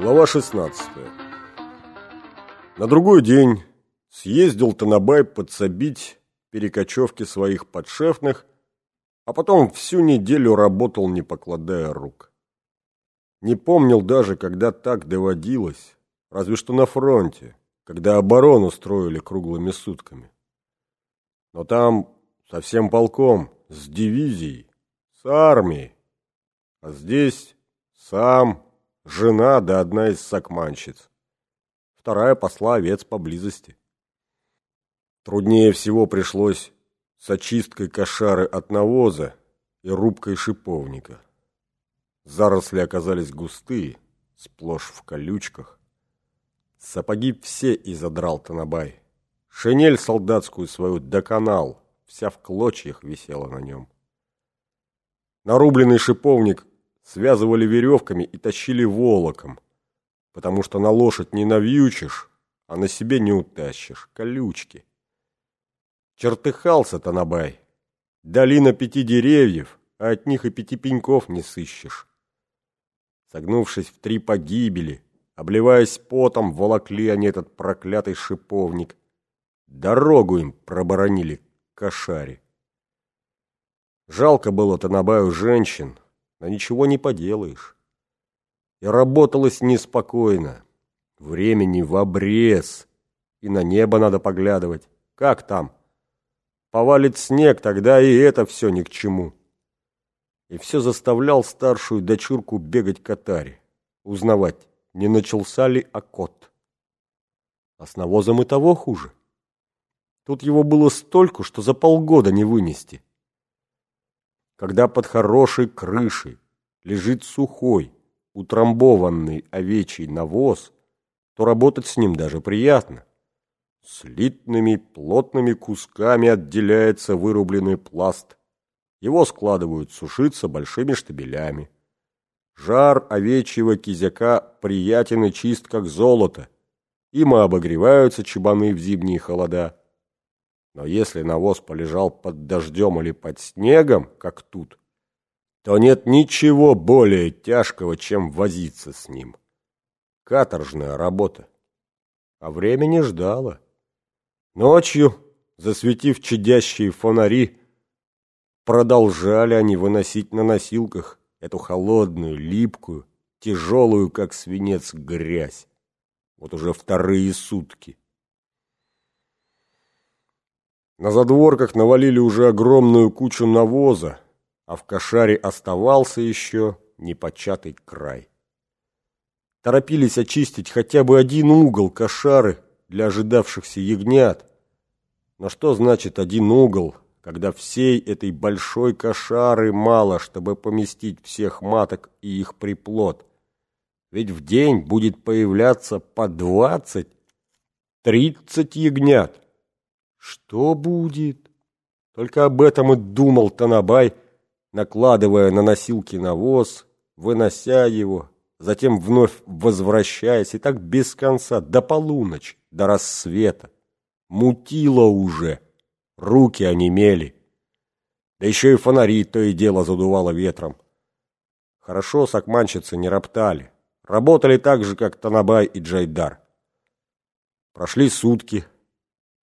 Глава 16 На другой день съездил Танабай подсобить перекочевки своих подшефных, а потом всю неделю работал, не покладая рук. Не помнил даже, когда так доводилось, разве что на фронте, когда оборону строили круглыми сутками. Но там со всем полком, с дивизией, с армией, а здесь сам, жена да одна из сакманщиц. Вторая посла овец поблизости. Труднее всего пришлось с очисткой кошары от навоза и рубкой шиповника. Заросли оказались густые, сплошь в колючках. Сапоги все изодрал Танабай. Шинель солдатскую свою доконал, вся в клочьях висела на нем. Нарубленный шиповник связывали веревками и тащили волоком, потому что на лошадь не навьючишь, а на себе не утащишь, колючки. Чертыхался Танабай. Долина пяти деревьев, а от них и пяти пеньков не сыщешь. Согнувшись в три погибели, обливаясь потом, волокли они этот проклятый шиповник. Дорогу им проборонили к кошаре. Жалко было Танабаю женщин, но ничего не поделаешь. И работалось неспокойно. Времени в обрез. И на небо надо поглядывать. Как там? Повалит снег, тогда и это все ни к чему. И все заставлял старшую дочурку бегать к Атаре, узнавать, не начался ли окот. А с навозом и того хуже. Тут его было столько, что за полгода не вынести когда под хорошей крышей лежит сухой, утрамбованный овечий навоз, то работать с ним даже приятно. Слитными плотными кусками отделяется вырубленный пласт. Его складывают сушиться большими штабелями. Жар овечьего кизяка приятен и чист, как золото. Им обогреваются чебаны в зимние холода. Но если навоз полежал под дождем или под снегом, как тут, то нет ничего более тяжкого, чем возиться с ним. Каторжная работа. А времени ждало. Ночью, засветив чадящие фонари, продолжали они выносить на носилках эту холодную, липкую, тяжелую, как свинец, грязь. Вот уже вторые сутки. На задворках навалили уже огромную кучу навоза, а в кошаре оставался еще непочатый край. Торопились очистить хотя бы один угол кошары для ожидавшихся ягнят. Но что значит один угол, когда всей этой большой кошары мало, чтобы поместить всех маток и их приплод? Ведь в день будет появляться по двадцать, тридцать ягнят. Что будет? Только об этом и думал Танабай, накладывая на носилки навоз, вынося его, затем вновь возвращаясь, и так без конца, до полуночи, до рассвета. Мутило уже, руки онемели. Да еще и фонари то и дело задувало ветром. Хорошо сакманщицы не роптали. Работали так же, как Танабай и Джайдар. Прошли сутки,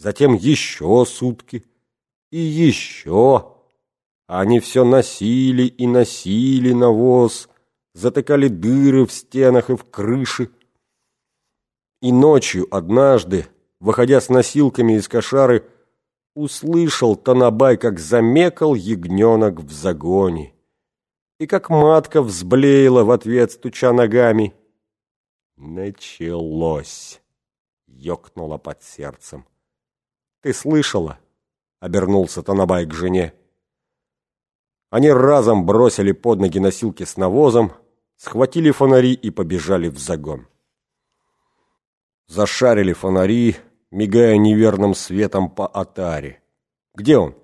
затем еще сутки и еще. Они все носили и носили навоз, затыкали дыры в стенах и в крыше. И ночью однажды, выходя с носилками из кошары, услышал Танабай, как замекал ягненок в загоне, и как матка взблеяла в ответ, стуча ногами. Началось, ёкнуло под сердцем. «Ты слышала?» — обернулся Танабай к жене. Они разом бросили под ноги носилки с навозом, схватили фонари и побежали в загон. Зашарили фонари, мигая неверным светом по атаре. «Где он?»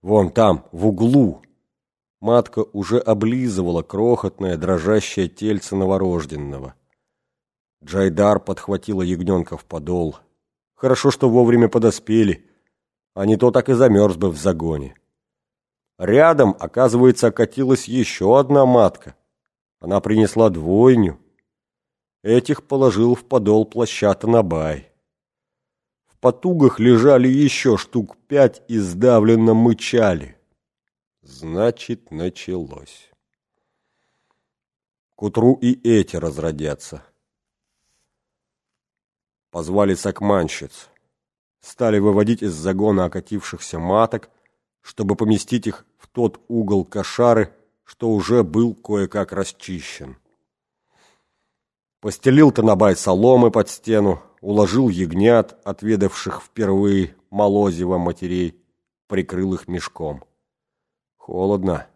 «Вон там, в углу!» Матка уже облизывала крохотное дрожащее тельце новорожденного. Джайдар подхватила ягненка в подол — Хорошо, что вовремя подоспели, а не то так и замерз бы в загоне. Рядом, оказывается, окатилась еще одна матка. Она принесла двойню. Этих положил в подол плаща Танабай. В потугах лежали еще штук пять и сдавленно мычали. Значит, началось. К утру и эти разродятся. Позвали сакманщиц. Стали выводить из загона окатившихся маток, чтобы поместить их в тот угол кошары, что уже был кое-как расчищен. Постелил Танабай соломы под стену, уложил ягнят, отведавших впервые молозива матерей, прикрыл их мешком. Холодно.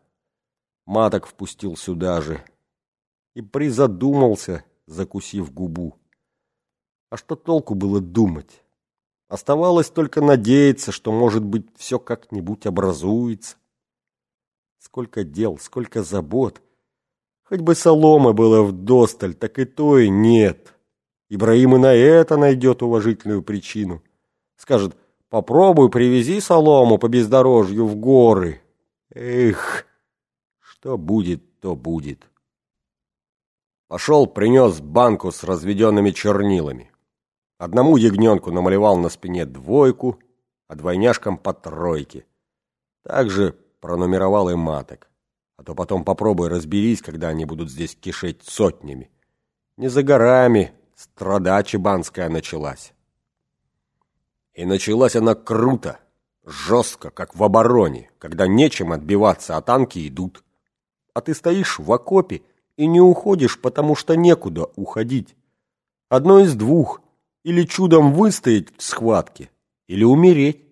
Маток впустил сюда же. И призадумался, закусив губу. А что толку было думать? Оставалось только надеяться, что, может быть, все как-нибудь образуется. Сколько дел, сколько забот. Хоть бы соломы было вдосталь, так и то и нет. Ибраим и на это найдет уважительную причину. Скажет, попробуй привези солому по бездорожью в горы. Эх, что будет, то будет. Пошел, принес банку с разведенными чернилами. Одному ягненку намалевал на спине двойку, а двойняшкам по тройке. Также пронумеровал и маток. А то потом попробуй разберись, когда они будут здесь кишеть сотнями. Не за горами страда чебанская началась. И началась она круто жестко, как в обороне, когда нечем отбиваться, а танки идут. А ты стоишь в окопе и не уходишь, потому что некуда уходить. Одно из двух. Или чудом выстоять в схватке, или умереть.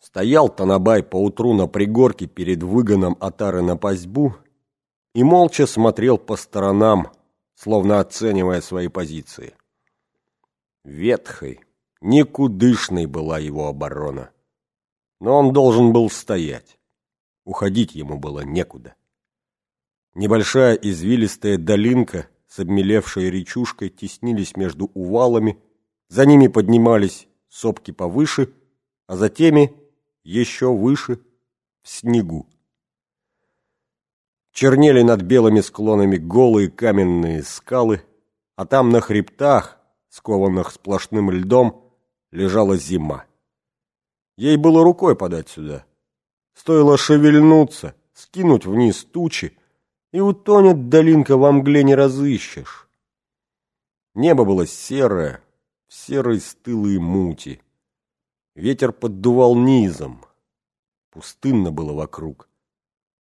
Стоял Танабай поутру на пригорке перед выгоном отары на пастьбу и молча смотрел по сторонам, словно оценивая свои позиции. Ветхой, никудышной была его оборона но он должен был стоять. Уходить ему было некуда. Небольшая извилистая долинка с обмелевшей речушкой теснились между увалами, за ними поднимались сопки повыше, а за теми еще выше в снегу. Чернели над белыми склонами голые каменные скалы, а там на хребтах, скованных сплошным льдом, лежала зима. Ей было рукой подать сюда. Стоило шевельнуться, скинуть вниз тучи, и утонет долинка во мгле не разыщешь. Небо было серое, в серой стылой мути. Ветер поддувал низом. Пустынно было вокруг.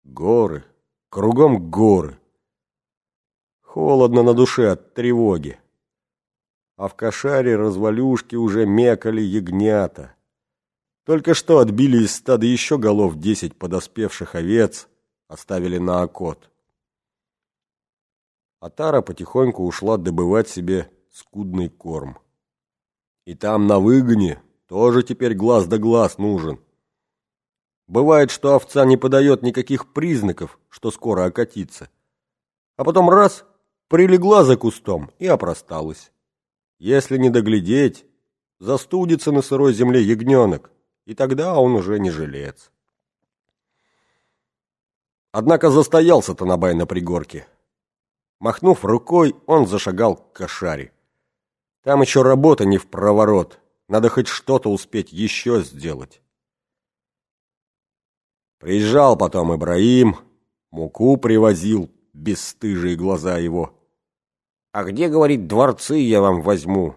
Горы, кругом горы. Холодно на душе от тревоги. А в кошаре развалюшки уже мекали ягнята. Только что отбили из стада еще голов десять подоспевших овец, оставили на окот. Атара потихоньку ушла добывать себе скудный корм. И там, на выгоне, тоже теперь глаз да глаз нужен. Бывает, что овца не подает никаких признаков, что скоро окатится. А потом раз, прилегла за кустом и опросталась. Если не доглядеть, застудится на сырой земле ягненок, и тогда он уже не жилец. Однако застоялся Танабай на пригорке. Махнув рукой, он зашагал к кошаре. Там еще работа не в проворот, надо хоть что-то успеть еще сделать. Приезжал потом Ибраим, муку привозил, бесстыжие глаза его. «А где, — говорит, — дворцы я вам возьму?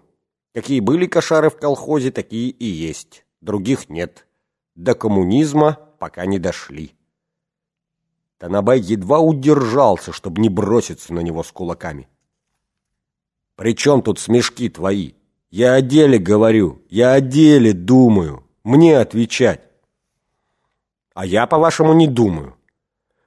Какие были кошары в колхозе, такие и есть» других нет. До коммунизма пока не дошли. Танабай едва удержался, чтобы не броситься на него с кулаками. «При чем тут смешки твои? Я о деле говорю, я о деле думаю. Мне отвечать». «А я, по-вашему, не думаю.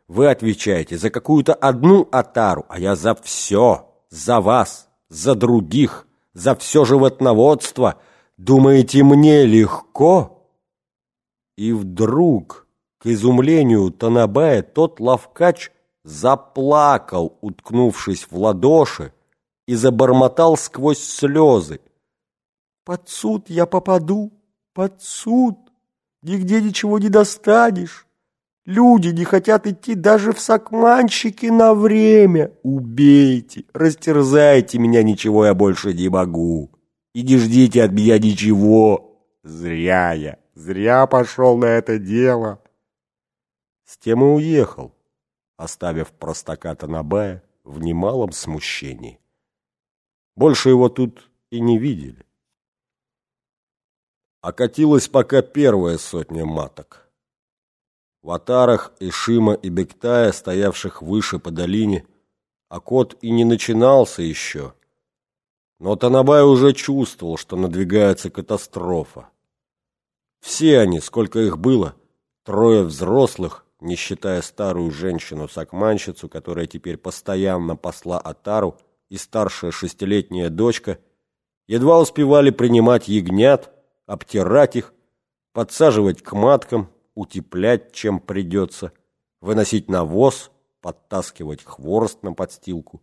Вы отвечаете за какую-то одну отару, а я за все, за вас, за других, за все животноводство – Думаете, мне легко? И вдруг, к изумлению Танабая, тот ловкач заплакал, уткнувшись в ладоши, и забормотал сквозь слезы. «Под суд я попаду, под суд, нигде ничего не достанешь. Люди не хотят идти даже в сакманщики на время. Убейте, растерзайте меня, ничего я больше не могу. И не ждите от меня ничего. Зря я, зря пошел на это дело. С тем и уехал, оставив простака Танабая в немалом смущении. Больше его тут и не видели. Окатилась пока первая сотня маток. В отарах Ишима и Бектая, стоявших выше по долине, окот и не начинался еще. Но Танабай уже чувствовал, что надвигается катастрофа. Все они, сколько их было, трое взрослых, не считая старую женщину-сакманщицу, которая теперь постоянно посла Атару, и старшая шестилетняя дочка, едва успевали принимать ягнят, обтирать их, подсаживать к маткам, утеплять, чем придется, выносить навоз, подтаскивать хворост на подстилку.